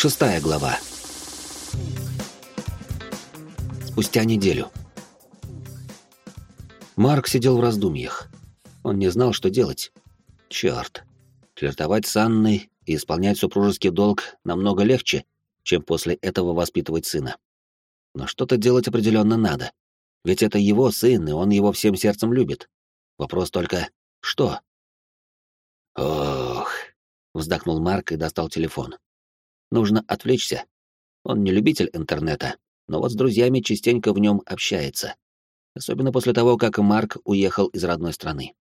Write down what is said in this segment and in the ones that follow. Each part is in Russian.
Шестая глава. Спустя неделю. Марк сидел в раздумьях. Он не знал, что делать. Черт. Флиртовать с Анной и исполнять супружеский долг намного легче, чем после этого воспитывать сына. Но что-то делать определенно надо. Ведь это его сын, и он его всем сердцем любит. Вопрос только, что? Ох, вздохнул Марк и достал телефон. Нужно отвлечься. Он не любитель интернета, но вот с друзьями частенько в нем общается. Особенно после того, как Марк уехал из родной страны.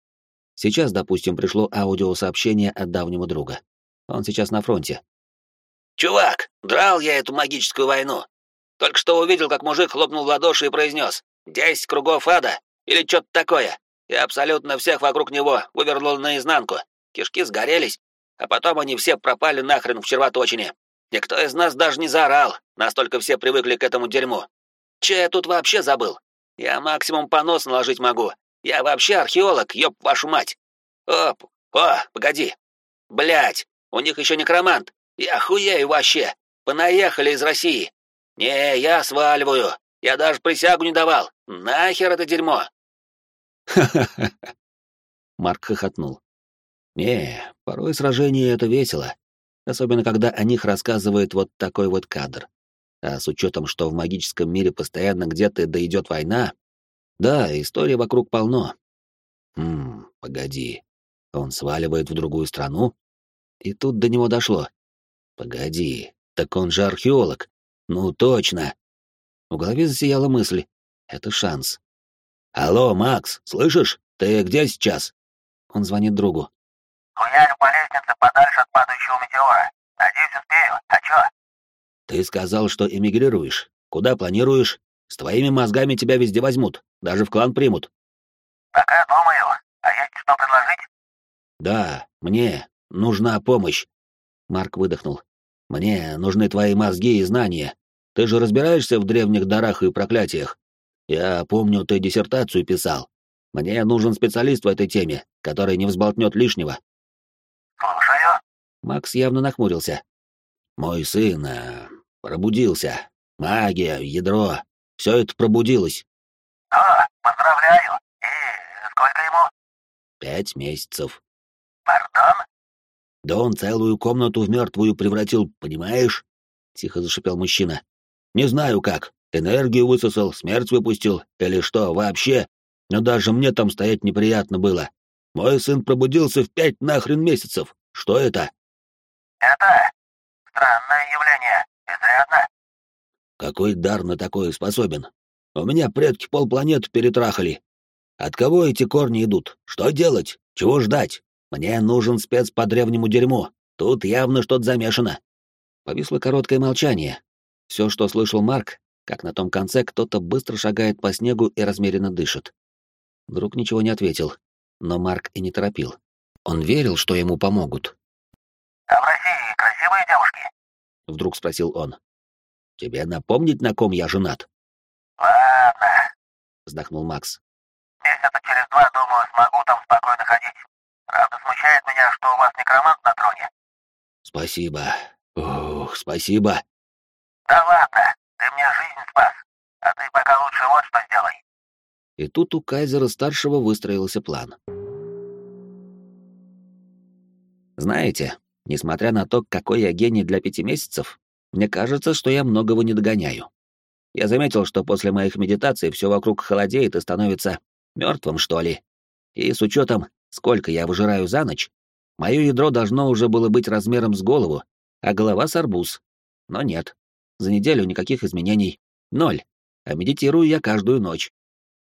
Сейчас, допустим, пришло аудиосообщение от давнего друга. Он сейчас на фронте. «Чувак, драл я эту магическую войну. Только что увидел, как мужик хлопнул в ладоши и произнес «Десять кругов ада» или что-то такое. И абсолютно всех вокруг него вывернул наизнанку. Кишки сгорелись, а потом они все пропали нахрен в червоточине. Никто из нас даже не заорал, настолько все привыкли к этому дерьму. Че я тут вообще забыл? Я максимум понос наложить могу. Я вообще археолог, ёб вашу мать. Оп, о, погоди. Блять, у них еще некромант. Я хуею вообще. Понаехали из России. «Не, я сваливаю. Я даже присягу не давал. Нахер это дерьмо!» «Ха-ха-ха!» Марк хохотнул. «Не, порой сражение — это весело. Особенно, когда о них рассказывает вот такой вот кадр. А с учетом, что в магическом мире постоянно где-то да война... Да, истории вокруг полно. Хм, погоди. Он сваливает в другую страну? И тут до него дошло. Погоди, так он же археолог. Ну, точно. В голове засияла мысль. Это шанс. Алло, Макс, слышишь? Ты где сейчас? Он звонит другу. Хуярю по лестнице подальше от падающего метеора. Надеюсь, успею. А чё? Ты сказал, что эмигрируешь. Куда планируешь? С твоими мозгами тебя везде возьмут. Даже в клан примут. Пока думаю. А есть что предложить? Да, мне нужна помощь. Марк выдохнул. Мне нужны твои мозги и знания. Ты же разбираешься в древних дарах и проклятиях. Я помню, ты диссертацию писал. Мне нужен специалист в этой теме, который не взболтнет лишнего. Макс явно нахмурился. Мой сын э, пробудился. Магия, ядро, все это пробудилось. О, поздравляю. И сколько ему? Пять месяцев. Пардон? Да он целую комнату в мертвую превратил, понимаешь? Тихо зашипел мужчина. Не знаю как. Энергию высосал, смерть выпустил, или что, вообще. Но даже мне там стоять неприятно было. Мой сын пробудился в пять нахрен месяцев. Что это? Это странное явление. Изрядно. Какой дар на такое способен? У меня предки полпланеты перетрахали. От кого эти корни идут? Что делать? Чего ждать? Мне нужен спец по древнему дерьму. Тут явно что-то замешано. Повисло короткое молчание. Все, что слышал Марк, как на том конце кто-то быстро шагает по снегу и размеренно дышит. Друг ничего не ответил, но Марк и не торопил. Он верил, что ему помогут. «А в России красивые девушки?» — вдруг спросил он. «Тебе напомнить, на ком я женат?» «Ладно», — вздохнул Макс. «Месяца через два, думаю, смогу там спокойно ходить. Правда, смущает меня, что у вас некромант на троне». «Спасибо. Ух, спасибо». «Да ладно, ты мне жизнь спас. А ты пока лучше вот что сделай». И тут у Кайзера-старшего выстроился план. Знаете, несмотря на то, какой я гений для пяти месяцев, мне кажется, что я многого не догоняю. Я заметил, что после моих медитаций все вокруг холодеет и становится мертвым, что ли. И с учетом, сколько я выжираю за ночь, мое ядро должно уже было быть размером с голову, а голова с арбуз. Но нет. За неделю никаких изменений. Ноль. А медитирую я каждую ночь.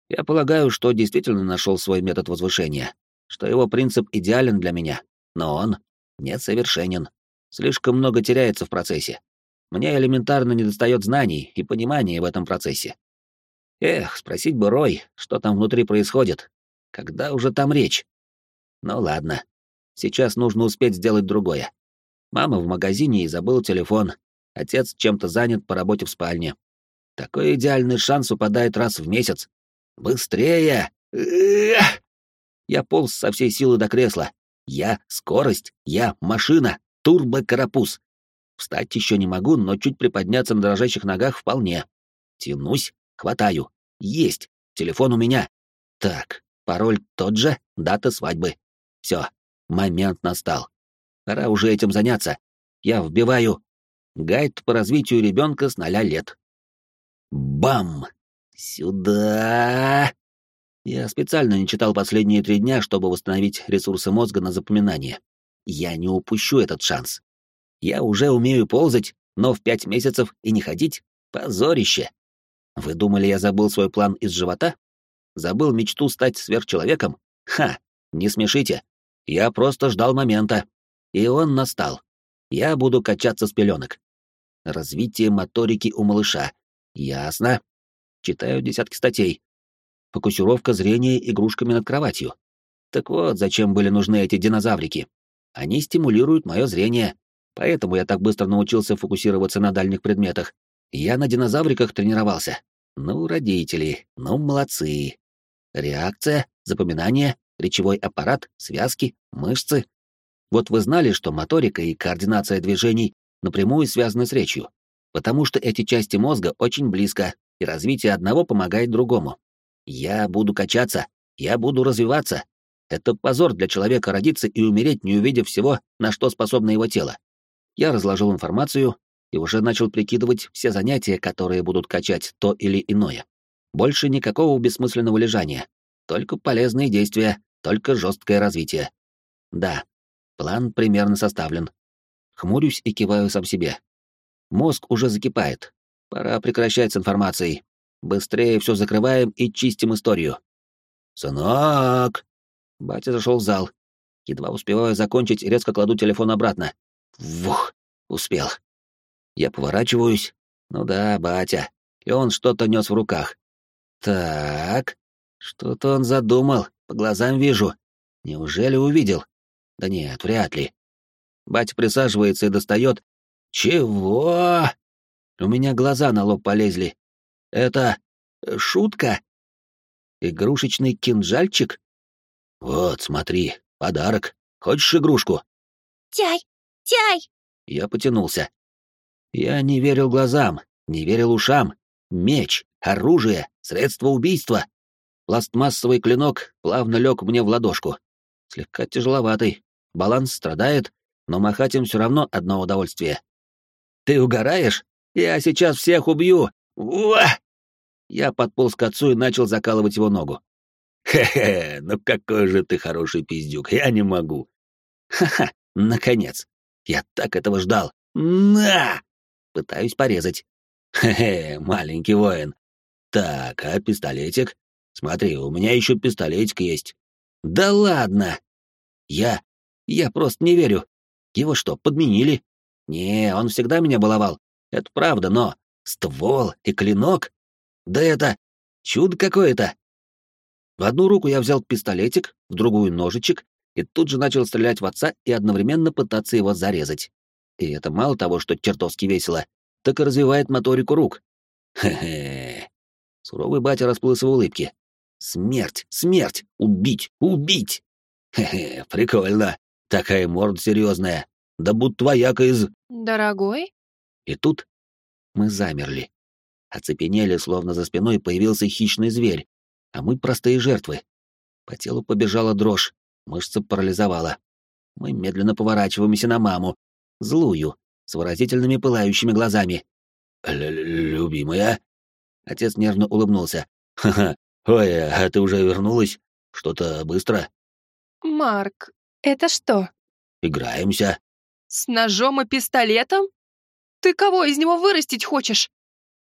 Я полагаю, что действительно нашел свой метод возвышения, что его принцип идеален для меня, но он несовершенен. Слишком много теряется в процессе. Мне элементарно недостает знаний и понимания в этом процессе. Эх, спросить бы Рой, что там внутри происходит. Когда уже там речь? Ну ладно. Сейчас нужно успеть сделать другое. Мама в магазине и забыл телефон. Отец чем-то занят по работе в спальне. Такой идеальный шанс упадает раз в месяц. Быстрее! Я полз со всей силы до кресла. Я — скорость, я — машина, турбо-карапуз. Встать еще не могу, но чуть приподняться на дрожащих ногах вполне. Тянусь, хватаю. Есть. Телефон у меня. Так, пароль тот же, дата свадьбы. Все, момент настал. Пора уже этим заняться. Я вбиваю гайд по развитию ребенка с ноля лет. Бам! Сюда! Я специально не читал последние три дня, чтобы восстановить ресурсы мозга на запоминание. Я не упущу этот шанс. Я уже умею ползать, но в пять месяцев и не ходить — позорище. Вы думали, я забыл свой план из живота? Забыл мечту стать сверхчеловеком? Ха, не смешите. Я просто ждал момента. И он настал. Я буду качаться с пеленок. Развитие моторики у малыша. Ясно. Читаю десятки статей. Фокусировка зрения игрушками над кроватью. Так вот, зачем были нужны эти динозаврики. Они стимулируют мое зрение, Поэтому я так быстро научился фокусироваться на дальних предметах. Я на динозавриках тренировался. Ну, родители, ну, молодцы. Реакция, запоминание, речевой аппарат, связки, мышцы. Вот вы знали, что моторика и координация движений напрямую связаны с речью, потому что эти части мозга очень близко, и развитие одного помогает другому. Я буду качаться, я буду развиваться. Это позор для человека родиться и умереть, не увидев всего, на что способно его тело. Я разложил информацию и уже начал прикидывать все занятия, которые будут качать то или иное. Больше никакого бессмысленного лежания, только полезные действия, только жесткое развитие. Да, план примерно составлен. Хмурюсь и киваю сам себе. Мозг уже закипает. Пора прекращать с информацией. Быстрее все закрываем и чистим историю. «Сынок!» Батя зашел в зал. Едва успеваю закончить, резко кладу телефон обратно. Вух, успел. Я поворачиваюсь. Ну да, батя. И он что-то нес в руках. Так, что-то он задумал, по глазам вижу. Неужели увидел? Да нет, вряд ли. Батя присаживается и достает. Чего? У меня глаза на лоб полезли. Это шутка? Игрушечный кинжальчик? Вот, смотри, подарок. Хочешь игрушку? Тяй, Тяй!» Я потянулся. Я не верил глазам, не верил ушам. Меч, оружие, средство убийства. Пластмассовый клинок плавно лег мне в ладошку. Слегка тяжеловатый, баланс страдает, но махать им все равно одно удовольствие. «Ты угораешь? Я сейчас всех убью! Уа!» Я подполз к отцу и начал закалывать его ногу. «Хе-хе, ну какой же ты хороший пиздюк, я не могу!» «Ха-ха, наконец!» Я так этого ждал. На! Пытаюсь порезать. Хе-хе, маленький воин. Так, а пистолетик? Смотри, у меня еще пистолетик есть. Да ладно! Я... я просто не верю. Его что, подменили? Не, он всегда меня баловал. Это правда, но... Ствол и клинок? Да это... чудо какое-то. В одну руку я взял пистолетик, в другую ножичек, и тут же начал стрелять в отца и одновременно пытаться его зарезать. И это мало того, что чертовски весело, так и развивает моторику рук. Хе-хе. Суровый батя расплылся в улыбке. Смерть, смерть, убить, убить. Хе-хе, прикольно. Такая морда серьезная. Да будто вояка из... Дорогой? И тут мы замерли. Оцепенели, словно за спиной появился хищный зверь, а мы простые жертвы. По телу побежала дрожь, Мышца парализовала. Мы медленно поворачиваемся на маму, злую, с выразительными пылающими глазами. «Любимая?» Отец нервно улыбнулся. «Ха-ха, ой, а ты уже вернулась? Что-то быстро?» «Марк, это что?» «Играемся». «С ножом и пистолетом? Ты кого из него вырастить хочешь?»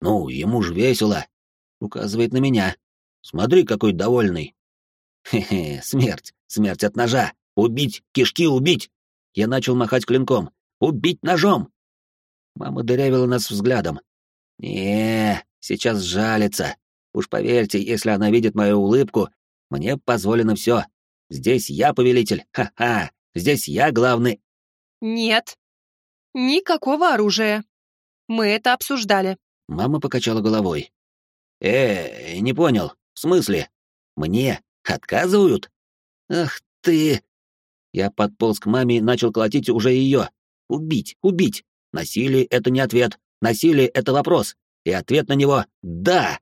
«Ну, ему же весело», — указывает на меня. «Смотри, какой довольный». «Хе-хе, смерть. Смерть от ножа! Убить! Кишки убить! Я начал махать клинком. Убить ножом! Мама дырявила нас взглядом. не сейчас жалится. Уж поверьте, если она видит мою улыбку, мне позволено все. Здесь я повелитель. Ха-ха! Здесь я главный. Нет. Никакого оружия. Мы это обсуждали. Мама покачала головой. Э, не понял. В смысле? Мне отказывают? «Ах ты!» Я подполз к маме и начал колотить уже ее. «Убить! Убить! Насилие — это не ответ. Насилие — это вопрос. И ответ на него — да.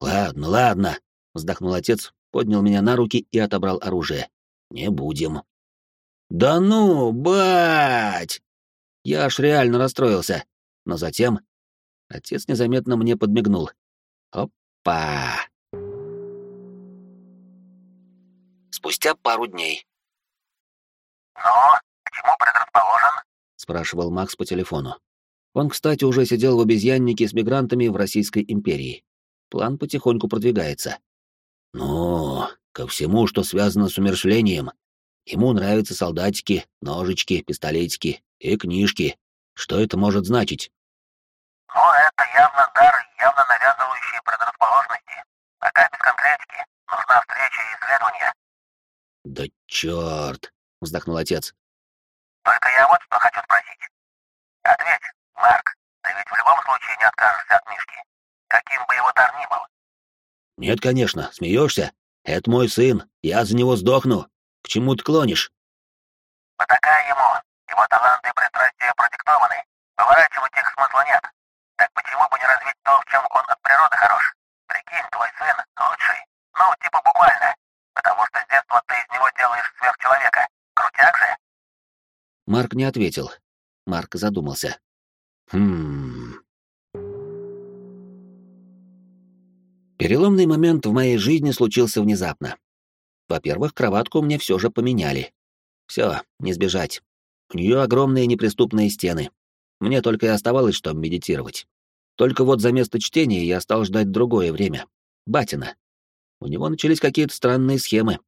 Ладно, ладно, вздохнул отец, поднял меня на руки и отобрал оружие. Не будем. Да ну, бать! Я аж реально расстроился. Но затем отец незаметно мне подмигнул. Опа! Спустя пару дней. «Ну, к чему предрасположен?» — спрашивал Макс по телефону. Он, кстати, уже сидел в обезьяннике с мигрантами в Российской империи. План потихоньку продвигается. «Ну, ко всему, что связано с умершлением. Ему нравятся солдатики, ножички, пистолетики и книжки. Что это может значить?» «Ну, это явно дар, явно навязывающий предрасположенности. Пока без конкретики. Нужна встреча и исследование». «Да черт!» — вздохнул отец. «Только я вот что хочу спросить. Ответь, Марк, ты ведь в любом случае не откажешься от Мишки, каким бы его дар ни был». «Нет, конечно, смеешься? Это мой сын, я за него сдохну. К чему ты клонишь?» «Потакай ему, его таланты и пристрастия продиктованы. Поворачивать их смысла нет. Так почему бы не развить то, в чем он от природы хорош? Прикинь, твой сын лучший. Ну, типа буквально. Потому что с детства ты из него делаешь сверхчеловека. Крутяк же?» Марк не ответил. Марк задумался. Хм. Переломный момент в моей жизни случился внезапно. Во-первых, кроватку мне все же поменяли. Все, не сбежать. У нее огромные неприступные стены. Мне только и оставалось, что медитировать. Только вот за место чтения я стал ждать другое время. Батина. У него начались какие-то странные схемы.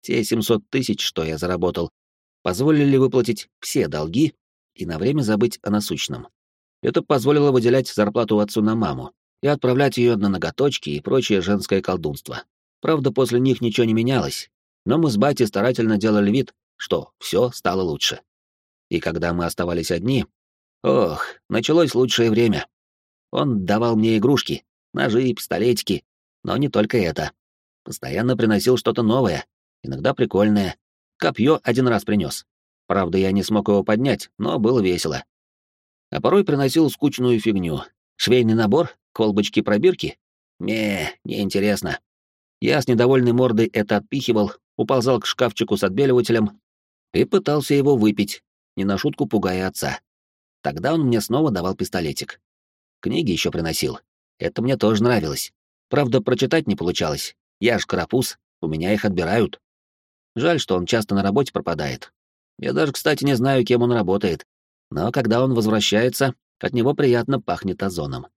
Те 700 тысяч, что я заработал, позволили выплатить все долги и на время забыть о насущном. Это позволило выделять зарплату отцу на маму и отправлять ее на ноготочки и прочее женское колдунство. Правда, после них ничего не менялось, но мы с батей старательно делали вид, что все стало лучше. И когда мы оставались одни, ох, началось лучшее время. Он давал мне игрушки, ножи пистолетики, но не только это. Постоянно приносил что-то новое, иногда прикольное. Копье один раз принес. Правда, я не смог его поднять, но было весело. А порой приносил скучную фигню. Швейный набор, колбочки-пробирки. Не, неинтересно. Я с недовольной мордой это отпихивал, уползал к шкафчику с отбеливателем и пытался его выпить, не на шутку пугая отца. Тогда он мне снова давал пистолетик. Книги еще приносил. Это мне тоже нравилось. Правда, прочитать не получалось. Я ж карапуз, у меня их отбирают. Жаль, что он часто на работе пропадает. Я даже, кстати, не знаю, кем он работает. Но когда он возвращается, от него приятно пахнет озоном.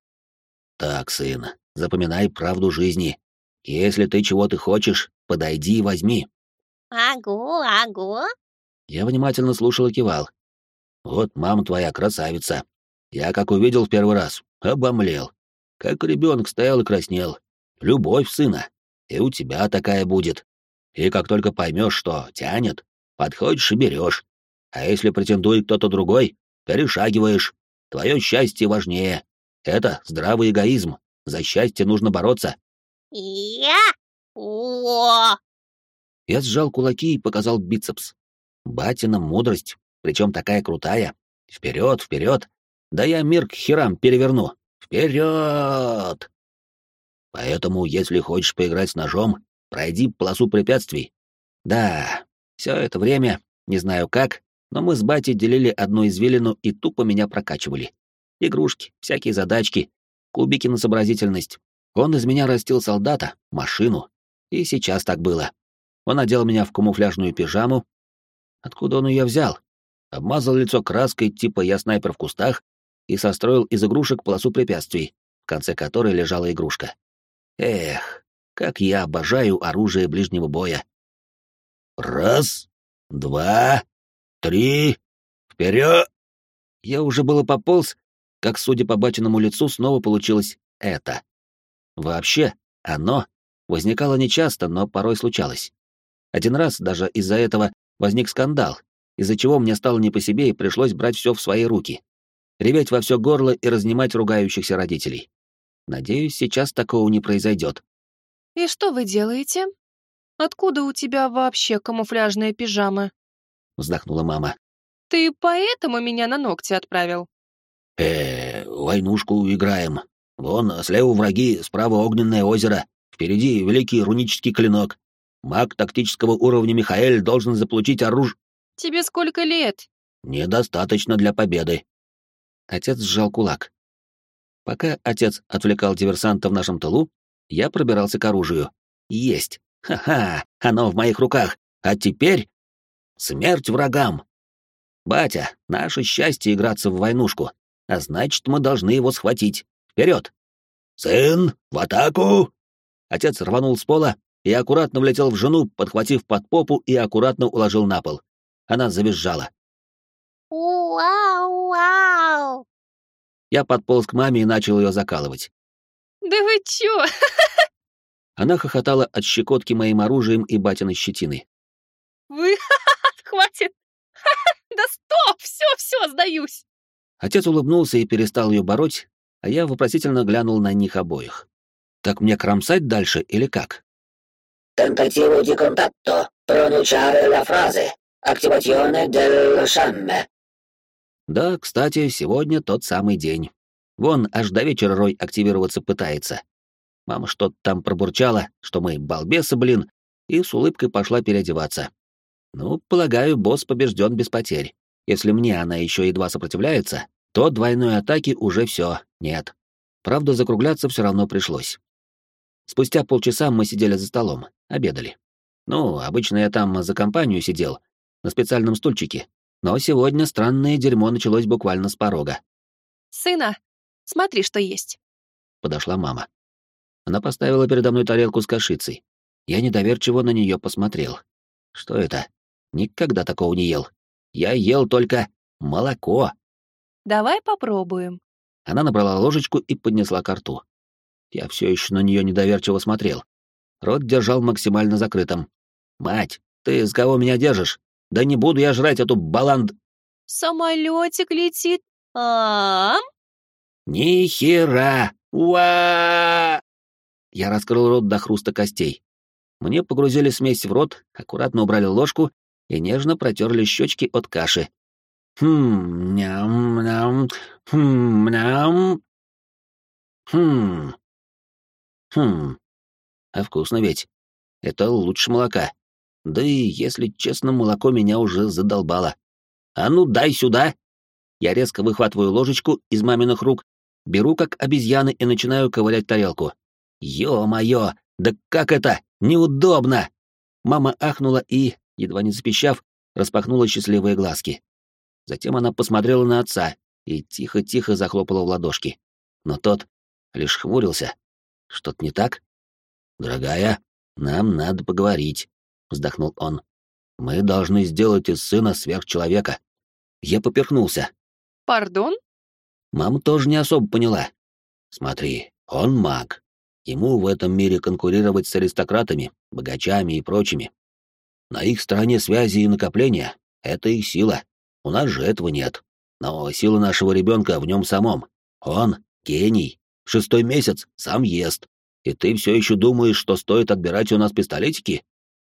Так, сын, запоминай правду жизни. Если ты чего-то хочешь, подойди и возьми. Агу, агу. Я внимательно слушал и кивал. Вот мама твоя красавица. Я как увидел в первый раз, обомлел. Как ребенок стоял и краснел. Любовь сына. И у тебя такая будет. И как только поймешь, что тянет, подходишь и берешь. А если претендует кто-то другой, перешагиваешь. Твое счастье важнее. Это здравый эгоизм. За счастье нужно бороться. Я? О! Я сжал кулаки и показал бицепс. Батина мудрость, причем такая крутая. Вперед, вперед! Да я мир к херам переверну. Вперед! Поэтому, если хочешь поиграть с ножом, пройди полосу препятствий. Да, все это время, не знаю как, но мы с батей делили одну извилину и тупо меня прокачивали. Игрушки, всякие задачки, кубики на сообразительность. Он из меня растил солдата, машину. И сейчас так было. Он одел меня в камуфляжную пижаму. Откуда он ее взял? Обмазал лицо краской, типа я снайпер в кустах, и состроил из игрушек полосу препятствий, в конце которой лежала игрушка. Эх, как я обожаю оружие ближнего боя. Раз, два, три, вперед! Я уже было пополз, как, судя по батиному лицу, снова получилось это. Вообще, оно возникало нечасто, но порой случалось. Один раз даже из-за этого возник скандал, из-за чего мне стало не по себе и пришлось брать все в свои руки. Реветь во все горло и разнимать ругающихся родителей. Надеюсь, сейчас такого не произойдет. И что вы делаете? Откуда у тебя вообще камуфляжная пижама? Вздохнула мама. Ты поэтому меня на ногти отправил? э войнушку играем. Вон, слева враги, справа огненное озеро, впереди великий рунический клинок. Маг тактического уровня Михаэль должен заполучить оружие... Тебе сколько лет? Недостаточно для победы. Отец сжал кулак. Пока отец отвлекал диверсанта в нашем тылу, я пробирался к оружию. Есть. Ха-ха, оно в моих руках. А теперь... Смерть врагам. Батя, наше счастье играться в войнушку. А значит, мы должны его схватить. Вперед! Сын, в атаку! Отец рванул с пола и аккуратно влетел в жену, подхватив под попу и аккуратно уложил на пол. Она завизжала. Вау, вау. Я подполз к маме и начал ее закалывать. Да вы чё? Она хохотала от щекотки моим оружием и батиной щетины. Вы... Хватит! Да стоп! Все, все, сдаюсь! Отец улыбнулся и перестал ее бороть, а я вопросительно глянул на них обоих. Так мне кромсать дальше или как? Tentativo di contatto. Pronunciare la frase. Attivazione del shamme. Да, кстати, сегодня тот самый день. Вон, аж до вечера Рой активироваться пытается. Мама что-то там пробурчала, что мы балбесы, блин, и с улыбкой пошла переодеваться. Ну, полагаю, босс побежден без потерь. Если мне она еще едва сопротивляется, то двойной атаки уже все, нет. Правда, закругляться все равно пришлось. Спустя полчаса мы сидели за столом, обедали. Ну, обычно я там за компанию сидел, на специальном стульчике. Но сегодня странное дерьмо началось буквально с порога. Сына, смотри, что есть. Подошла мама. Она поставила передо мной тарелку с кашицей. Я недоверчиво на нее посмотрел. Что это? Никогда такого не ел. Я ел только молоко. Давай попробуем. Она набрала ложечку и поднесла ко рту. Я все еще на нее недоверчиво смотрел. Рот держал максимально закрытым. «Мать, ты с кого меня держишь? Да не буду я жрать эту баланд...» Самолетик летит. А? «Ни хера! Уа!» Я раскрыл рот до хруста костей. Мне погрузили смесь в рот, аккуратно убрали ложку и нежно протерли щечки от каши. Хм, ням, ням, хм, ням. Хм. Хм. А вкусно ведь. Это лучше молока. Да и, если честно, молоко меня уже задолбало. А ну, дай сюда! Я резко выхватываю ложечку из маминых рук, беру как обезьяны и начинаю ковырять тарелку. Ё-моё, да как это? Неудобно! Мама ахнула и, едва не запищав, распахнула счастливые глазки. Затем она посмотрела на отца и тихо-тихо захлопала в ладошки. Но тот лишь хмурился. Что-то не так? «Дорогая, нам надо поговорить», — вздохнул он. «Мы должны сделать из сына сверхчеловека». Я поперхнулся. Пардон? Мама тоже не особо поняла. «Смотри, он маг. Ему в этом мире конкурировать с аристократами, богачами и прочими. На их стороне связи и накопления — это их сила. У нас же этого нет. Но сила нашего ребенка в нем самом. Он — гений. Шестой месяц сам ест. И ты все еще думаешь, что стоит отбирать у нас пистолетики?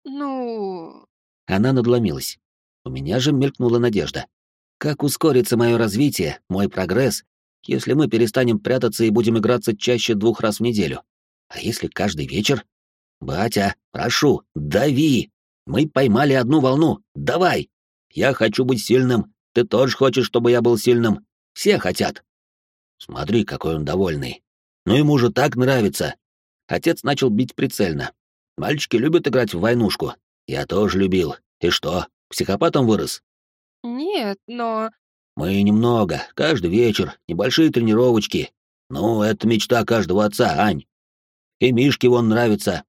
Ну... Она надломилась. У меня же мелькнула надежда. Как ускорится мое развитие, мой прогресс, если мы перестанем прятаться и будем играться чаще двух раз в неделю? А если каждый вечер? Батя, прошу, дави! Мы поймали одну волну, давай! Я хочу быть сильным, ты тоже хочешь, чтобы я был сильным. Все хотят. Смотри, какой он довольный. Ну ему же так нравится. Отец начал бить прицельно. Мальчики любят играть в войнушку. Я тоже любил. И что, психопатом вырос? Нет, но... Мы немного, каждый вечер, небольшие тренировочки. Ну, это мечта каждого отца, Ань. И Мишке вон нравится.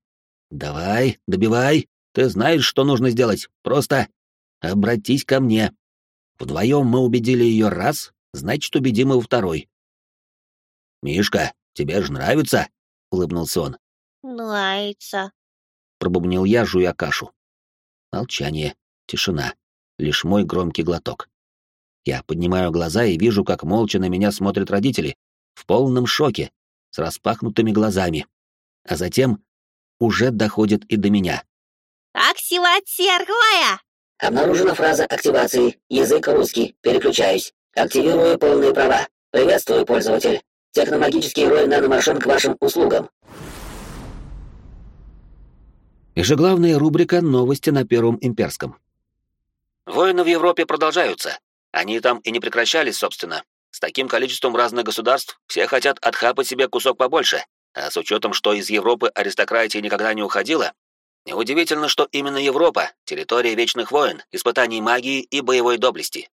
Давай, добивай. Ты знаешь, что нужно сделать. Просто обратись ко мне. Вдвоем мы убедили ее раз, значит, убедим и второй. Мишка, тебе же нравится? улыбнулся он. Нравится. Пробубнил я, жуя кашу. Молчание, тишина, лишь мой громкий глоток. Я поднимаю глаза и вижу, как молча на меня смотрят родители, в полном шоке, с распахнутыми глазами. А затем уже доходит и до меня. Активация Роя! Обнаружена фраза активации. Язык русский. Переключаюсь. Активирую полные права. Приветствую, пользователь. Техномагический рой наномашин к вашим услугам. Ежеглавная рубрика «Новости на Первом Имперском». Войны в Европе продолжаются. Они там и не прекращались, собственно. С таким количеством разных государств все хотят отхапать себе кусок побольше. А с учетом, что из Европы аристократия никогда не уходила, неудивительно, что именно Европа — территория вечных войн, испытаний магии и боевой доблести.